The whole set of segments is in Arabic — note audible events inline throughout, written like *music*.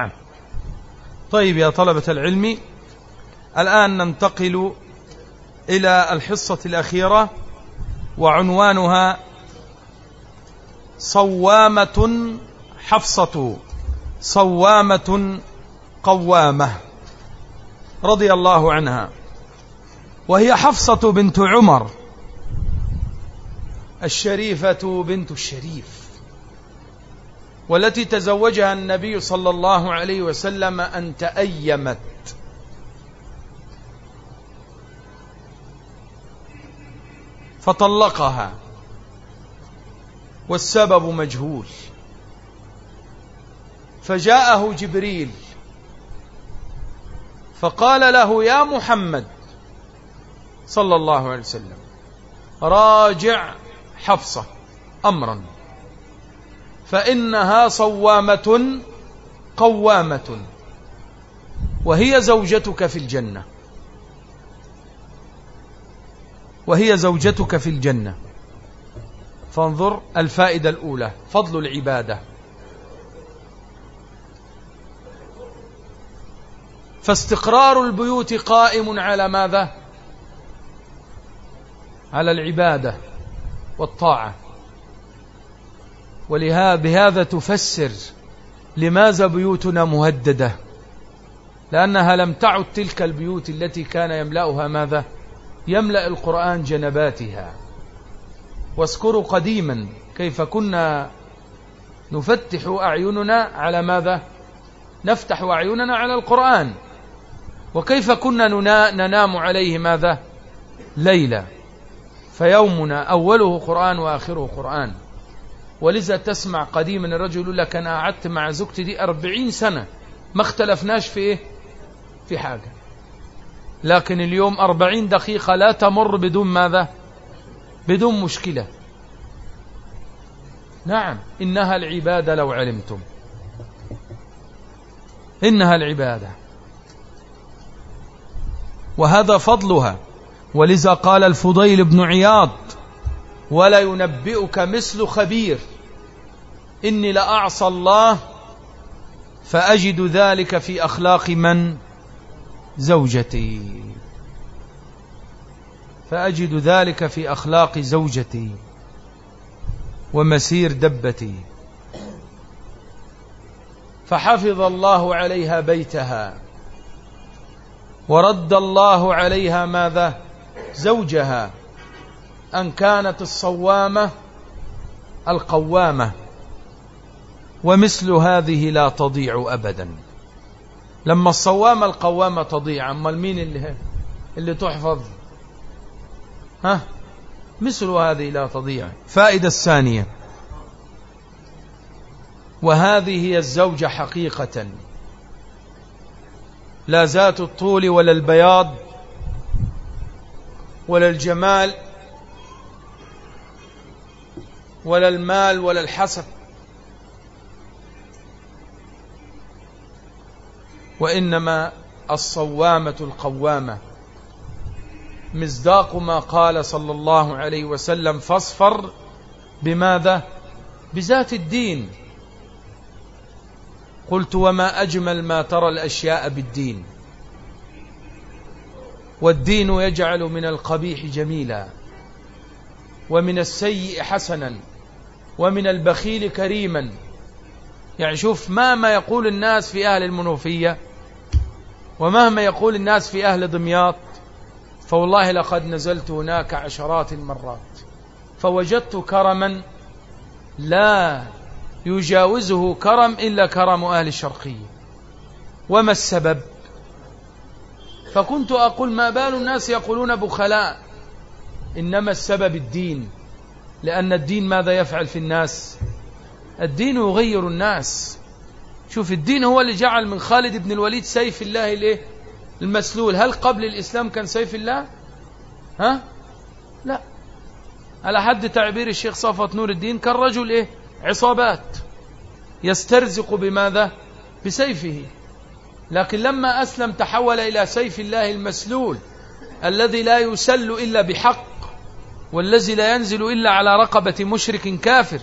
نعم. طيب يا طلبة العلم الآن ننتقل إلى الحصة الأخيرة وعنوانها صوامة حفصة صوامة قوامة رضي الله عنها وهي حفصة بنت عمر الشريفة بنت الشريف والتي تزوجها النبي صلى الله عليه وسلم أن تأيمت. فطلقها. والسبب مجهول. فجاءه جبريل. فقال له يا محمد صلى الله عليه وسلم راجع حفصة أمرا. فإنها صوامة قوامة. وهي زوجتك في الجنة. وهي زوجتك في الجنة. فانظر الفائدة الأولى فضل العبادة. فاستقرار البيوت قائم على ماذا؟ على العبادة والطاعة. ولهذا بهذا تفسر لماذا بيوتنا مهددة. لأنها لم تعد تلك البيوت التي كان يملأها ماذا؟ يملأ القرآن جنباتها. واذكروا قديما كيف كنا نفتح أعيننا على ماذا؟ نفتح أعيننا على القرآن. وكيف كنا ننام عليه ماذا؟ ليلة. فيومنا أوله قرآن وآخره قرآن. ولذا تسمع قديما الرجل يقول لك أنا قعدت مع زوجتي دي أربعين سنة ما اختلفناش في إيه؟ في حاجة. لكن اليوم أربعين دقيقة لا تمر بدون ماذا؟ بدون مشكلة. نعم إنها العبادة لو علمتم. إنها العبادة. وهذا فضلها. ولذا قال الفضيل بن عياض ولا ينبئك مثل خبير. إني لأعصى الله فأجد ذلك في أخلاق من؟ زوجتي. فأجد ذلك في أخلاق زوجتي ومسير دبتي. فحفظ الله عليها بيتها ورد الله عليها ماذا؟ زوجها. أن كانت الصوامة القوامة ومثل هذه لا تضيع أبدا. لما الصوامة القوامة تضيع أما المين اللي, اللي تحفظ؟ ها؟ مثل هذه لا تضيع. فائدة الثانية وهذه هي الزوجة حقيقة. لا ذات الطول ولا البياض ولا الجمال ولا المال ولا الحسب وإنما الصوامة القوامة. مصداق ما قال صلى الله عليه وسلم فاصفر بماذا؟ بذات الدين. قلت وما أجمل ما ترى الأشياء بالدين. والدين يجعل من القبيح جميلا. ومن السيء حسنا. ومن البخيل كريما. يعني شوف مهما يقول الناس في أهل المنوفية ومهما يقول الناس في أهل دمياط فوالله لقد نزلت هناك عشرات المرات. فوجدت كرما لا يجاوزه كرم إلا كرم أهل الشرقية. وما السبب؟ فكنت أقول ما بال الناس يقولون بخلاء. إنما السبب الدين. لأن الدين ماذا يفعل في الناس؟ الدين يغير الناس. شوف الدين هو اللي جعل من خالد بن الوليد سيف الله الإيه؟ المسلول. هل قبل الإسلام كان سيف الله؟ ها؟ لا. على حد تعبير الشيخ صفوت نور الدين كان رجل إيه؟ عصابات. يسترزق بماذا؟ بسيفه. لكن لما أسلم تحول إلى سيف الله المسلول الذي لا يسل إلا بحق والذي لا ينزل إلا على رقبة مشرك كافر.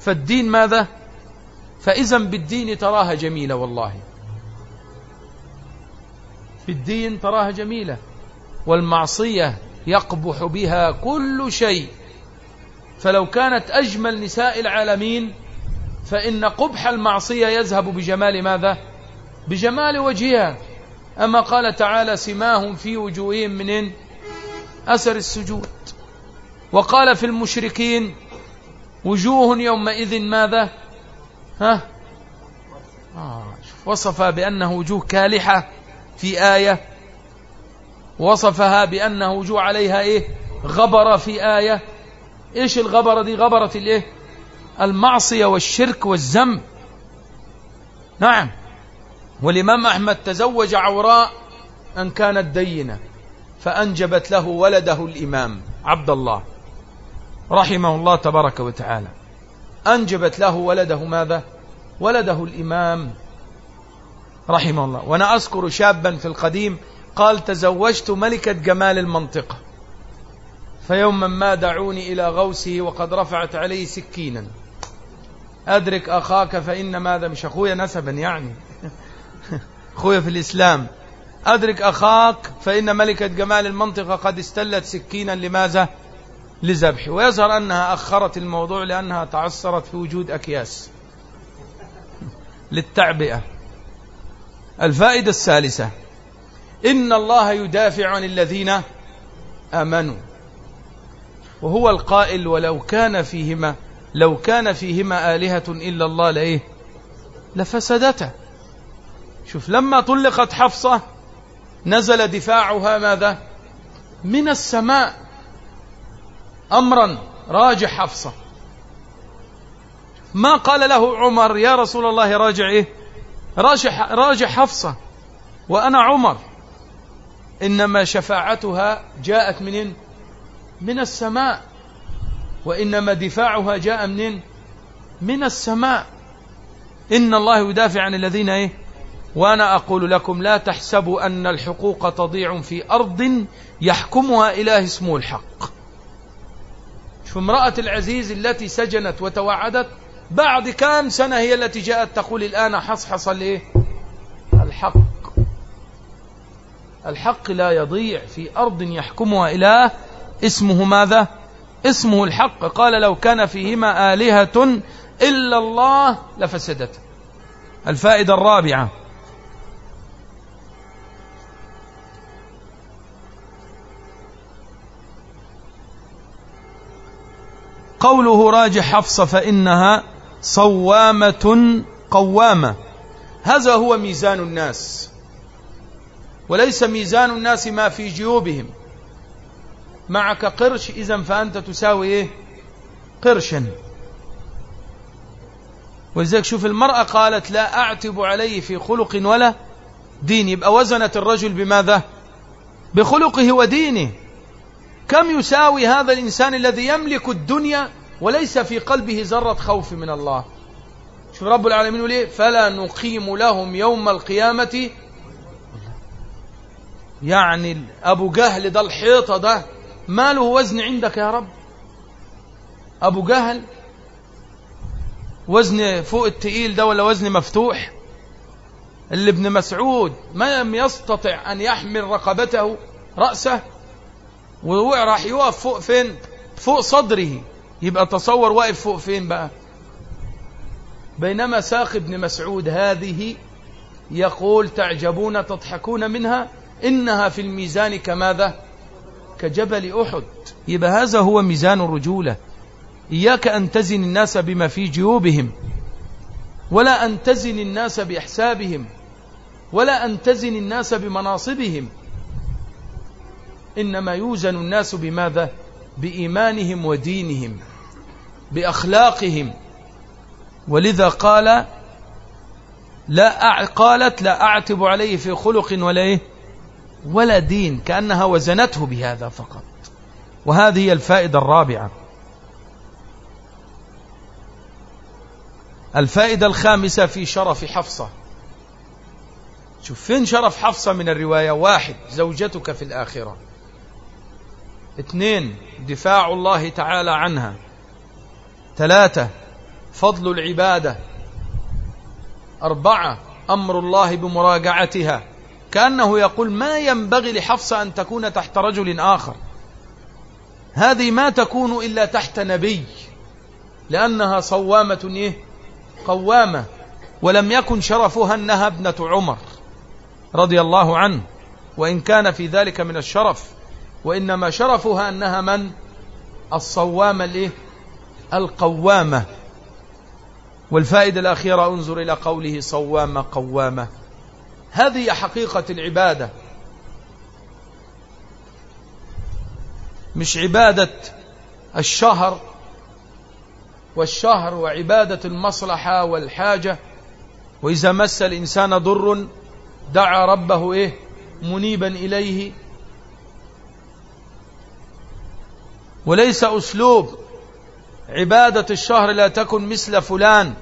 فالدين ماذا؟ فإذا بالدين تراها جميلة والله. بالدين تراها جميلة. والمعصية يقبح بها كل شيء. فلو كانت أجمل نساء العالمين فإن قبح المعصية يذهب بجمال ماذا؟ بجمال وجهها. أما قال تعالى سماهم في وجوههم من أثر السجود. وقال في المشركين وجوه يومئذ ماذا؟ ها؟ آه وصف بأنه وجوه كالحة في آية وصفها بأنه وجوه عليها إيه؟ غبر في آية. إيش الغبرة دي؟ غبرة الإيه؟ المعصية والشرك والذنب. نعم. والإمام أحمد تزوج عوراء أن كانت دينة فأنجبت له ولده الإمام عبد الله. رحمه الله تبارك وتعالى. أنجبت له ولده ماذا؟ ولده الإمام رحمه الله. وأنا أذكر شابا في القديم قال تزوجت ملكة جمال المنطقة. فيوما ما دعوني إلى غوسه وقد رفعت عليه سكينا. أدرك أخاك فإن ماذا؟ مش أخويا نسبا يعني. *laughs* أخويا في الإسلام. أدرك أخاك فإن ملكة جمال المنطقة قد استلت سكينا. لماذا؟ لذبحه ويظهر أنها أخرت الموضوع لأنها تعثرت في وجود أكياس. للتعبئة. الفائدة الثالثة. إن الله يدافع عن الذين آمنوا. وهو القائل ولو كان فيهما لو كان فيهما آلهة إلا الله لإيه؟ لفسدتا. شوف لما طلقت حفصة نزل دفاعها ماذا؟ من السماء. أمرا راجع حفصة. ما قال له عمر يا رسول الله راجع إيه؟ راجع, راجع حفصة. وأنا عمر. إنما شفاعتها جاءت منين؟ من السماء. وإنما دفاعها جاء منين؟ من السماء. إن الله يدافع عن الذين إيه؟ وأنا أقول لكم لا تحسبوا أن الحقوق تضيع في أرض يحكمها إله اسمه الحق. شوف امرأة العزيز التي سجنت وتوعدت بعد كام سنة هي التي جاءت تقول الآن حصحص الايه الحق. الحق لا يضيع في أرض يحكمها إله اسمه ماذا؟ اسمه الحق. قال لو كان فيهما آلهة إلا الله لفسدت. الفائدة الرابعة قوله راجح حفصة فإنها صوامة قوامة. هذا هو ميزان الناس. وليس ميزان الناس ما في جيوبهم. معك قرش إذا فأنت تساوي إيه؟ قرشا. ولذلك شوف المرأة قالت لا أعتب عليه في خلق ولا دين. يبقى وزنت الرجل بماذا؟ بخلقه ودينه. كم يساوي هذا الإنسان الذي يملك الدنيا وليس في قلبه ذرة خوف من الله؟ شوف رب العالمين يقول إيه؟ فلا نقيم لهم يوم القيامة. يعني أبو جهل ده الحيطة ده ما له وزن عندك يا رب؟ أبو جهل وزن فوق التقيل ده ولا وزن مفتوح؟ اللي ابن مسعود ما لم يستطع أن يحمل رقبته رأسه وراح يقف فوق فين؟ فوق صدره. يبقى تصور واقف فوق فين بقى؟ بينما ساق ابن مسعود هذه يقول تعجبون تضحكون منها؟ إنها في الميزان كماذا؟ كجبل أحد. يبقى هذا هو ميزان الرجولة. إياك أن تزن الناس بما في جيوبهم ولا أن تزن الناس بإحسابهم ولا أن تزن الناس بمناصبهم. إنما يوزن الناس بماذا؟ بإيمانهم ودينهم بأخلاقهم. ولذا قال لا قالت لا أعتب عليه في خلق ولا إيه؟ ولا دين كأنها وزنته بهذا فقط. وهذه هي الفائدة الرابعة. الفائدة الخامسة في شرف حفصة. شوف فين شرف حفصة من الرواية؟ واحد زوجتك في الآخرة. اثنين دفاع الله تعالى عنها. ثلاثة فضل العبادة. أربعة أمر الله بمراجعتها. كأنه يقول ما ينبغي لحفصة أن تكون تحت رجل آخر. هذه ما تكون إلا تحت نبي. لأنها صوامة إيه؟ قوامة. ولم يكن شرفها أنها ابنة عمر رضي الله عنه. وإن كان في ذلك من الشرف. وإنما شرفها أنها من؟ الصوامة الإيه؟ القوامة. والفائدة الأخيرة انظر إلى قوله صوامة قوامة. هذه حقيقة العبادة. مش عبادة الشهر والشهر وعبادة المصلحة والحاجة. وإذا مس الإنسان ضر دعا ربه إيه؟ منيبا إليه. وليس أسلوب عبادة الشهر لا تكن مثل فلان.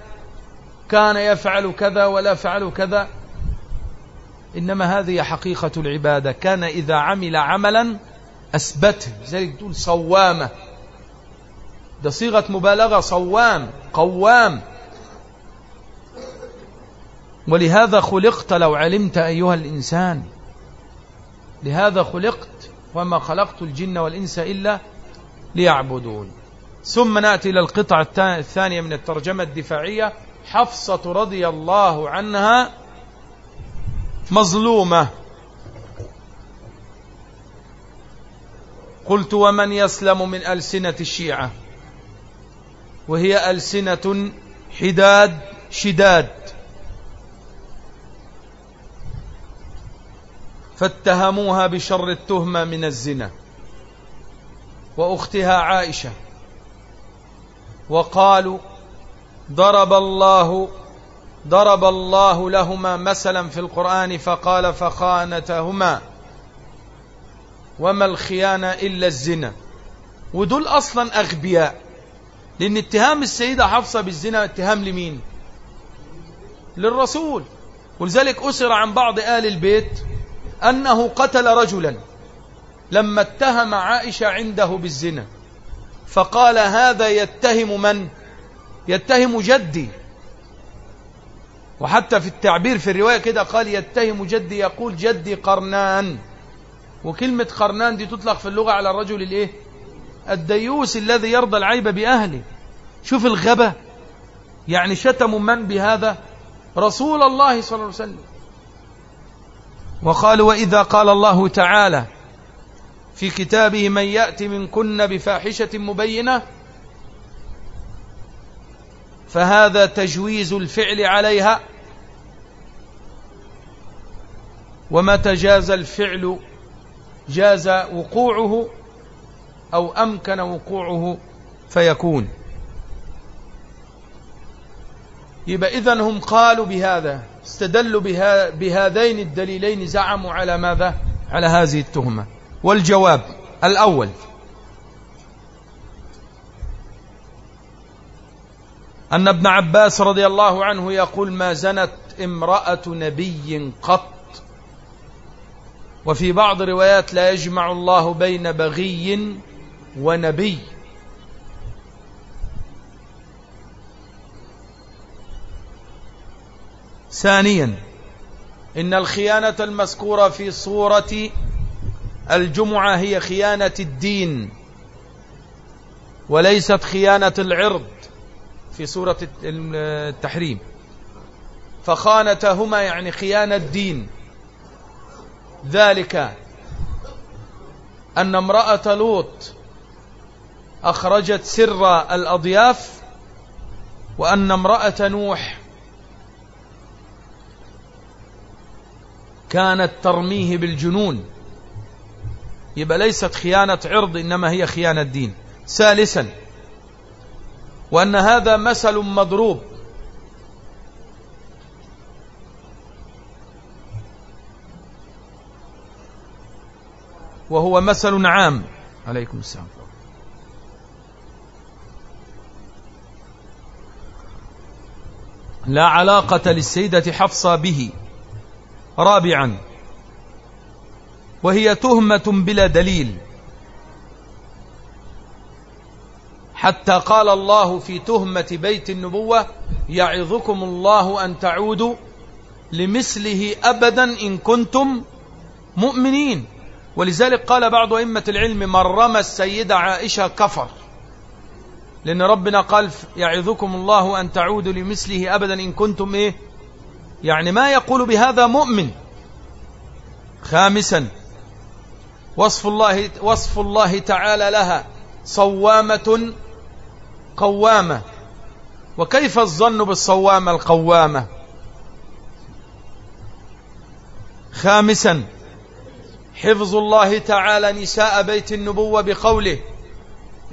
كان يفعل كذا ولا فعل كذا. إنما هذه حقيقة العبادة. كان إذا عمل عملا أثبته. لذلك تقول صوامة. ده صيغة مبالغة. صوام قوام. ولهذا خلقت لو علمت أيها الإنسان. لهذا خلقت. وما خلقت الجن والإنس إلا ليعبدون. ثم نأتي إلى القطعة الثانية من الترجمة الدفاعية. حفصة رضي الله عنها مظلومة. قلت ومن يسلم من ألسنة الشيعة؟ وهي ألسنة حداد شداد. فاتهموها بشر التهمة من الزنا. وأختها عائشة. وقالوا ضرب الله ضرب الله لهما مثلا في القرآن فقال فخانتهما. وما الخيانة إلا الزنا. ودول أصلا أغبياء. لأن اتهام السيدة حفصة بالزنا اتهام لمين؟ للرسول. ولذلك أسر عن بعض آل البيت أنه قتل رجلا. لما اتهم عائشة عنده بالزنا فقال هذا يتهم من؟ يتهم جدي. وحتى في التعبير في الرواية كده قال يتهم جدي يقول جدي قرنان. وكلمة قرنان دي تطلق في اللغة على الرجل الإيه؟ الديوس الذي يرضى العيب بأهله. شوف الغبة يعني شتموا من بهذا؟ رسول الله صلى الله عليه وسلم. وقالوا وإذا قال الله تعالى في كتابه من يأتي منكن بفاحشة مبينة فهذا تجويز الفعل عليها. ومتى جاز الفعل جاز وقوعه أو أمكن وقوعه فيكون. يبقى إذن هم قالوا بهذا استدلوا بها بهذين الدليلين زعموا على ماذا؟ على هذه التهمة. والجواب الأول. أن ابن عباس رضي الله عنه يقول ما زنت امرأة نبي قط. وفي بعض روايات لا يجمع الله بين بغي ونبي. ثانيا إن الخيانة المذكورة في صورة الجمعة هي خيانة الدين وليست خيانة العرض في سورة التحريم. فخانتهما يعني خيانة الدين. ذلك أن امرأة لوط أخرجت سر الأضياف وأن امرأة نوح كانت ترميه بالجنون. يبقى ليست خيانة عرض إنما هي خيانة دين. ثالثا وأن هذا مثل مضروب. وهو مثل عام. عليكم السلام. لا علاقة للسيدة حفصة به. رابعا وهي تهمة بلا دليل. حتى قال الله في تهمة بيت النبوة يعظكم الله أن تعودوا لمثله أبدا إن كنتم مؤمنين. ولذلك قال بعض أئمة العلم من رمى السيدة عائشة كفر. لأن ربنا قال يعظكم الله أن تعودوا لمثله أبدا إن كنتم إيه؟ يعني ما يقول بهذا مؤمن. خامسا وصف الله, وصف الله تعالى لها صوامة قوامة. وكيف الظن بالصوامة القوامة؟ خامسا حفظ الله تعالى نساء بيت النبوة بقوله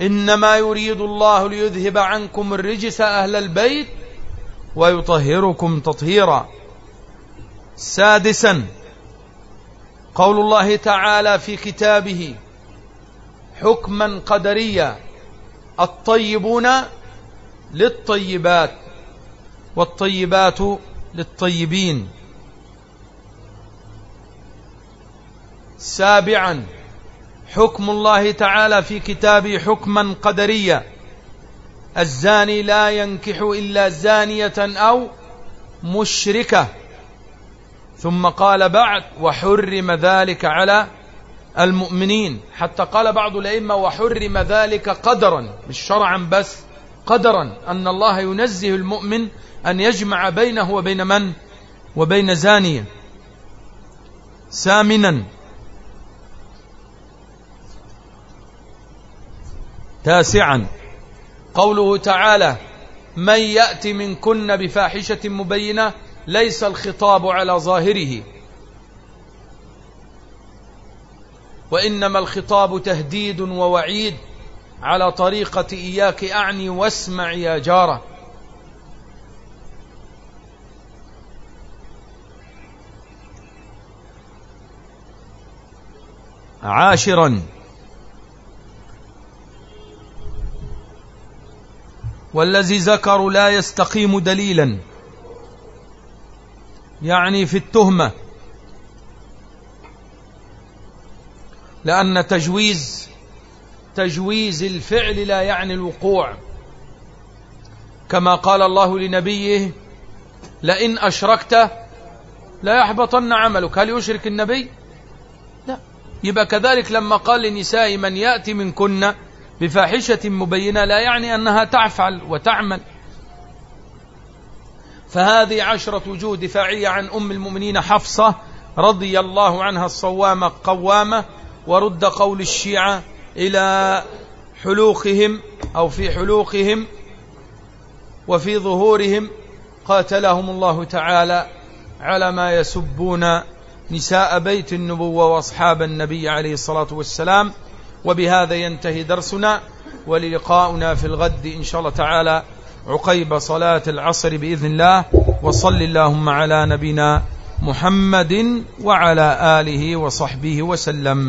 إنما يريد الله ليذهب عنكم الرجس أهل البيت ويطهركم تطهيرا. سادسا قول الله تعالى في كتابه حكما قدريا الطيبون للطيبات والطيبات للطيبين. سابعا حكم الله تعالى في كتابه حكما قدريا. الزاني لا ينكح إلا زانية أو مشركة. ثم قال بعد وحرم ذلك على المؤمنين. حتى قال بعض الأئمة وحرم ذلك قدرا. مش شرعا بس قدرا. أن الله ينزه المؤمن أن يجمع بينه وبين من؟ وبين زانية. سامنا تاسعا قوله تعالى من يأتي منكن بفاحشة مبينة ليس الخطاب على ظاهره. وإنما الخطاب تهديد ووعيد على طريقة إياك أعني واسمع يا جارة. عاشرا. والذي ذكروا لا يستقيم دليلا. يعني في التهمة. لأن تجويز تجويز الفعل لا يعني الوقوع. كما قال الله لنبيه لئن أشركت لا يحبطن عملك. هل يشرك النبي؟ لا. يبقى كذلك لما قال لنساء من يأتي منكن بفاحشة مبينة لا يعني أنها تفعل وتعمل. فهذه عشرة وجوه دفاعية عن أم المؤمنين حفصة رضي الله عنها الصوامة قوامة ورد قول الشيعة إلى حلوقهم أو في حلوقهم وفي ظهورهم قاتلهم الله تعالى على ما يسبون نساء بيت النبوة وأصحاب النبي عليه الصلاة والسلام وبهذا ينتهي درسنا وللقاؤنا في الغد إن شاء الله تعالى. عقيب صلاة العصر بإذن الله وصل اللهم على نبينا محمد وعلى آله وصحبه وسلم.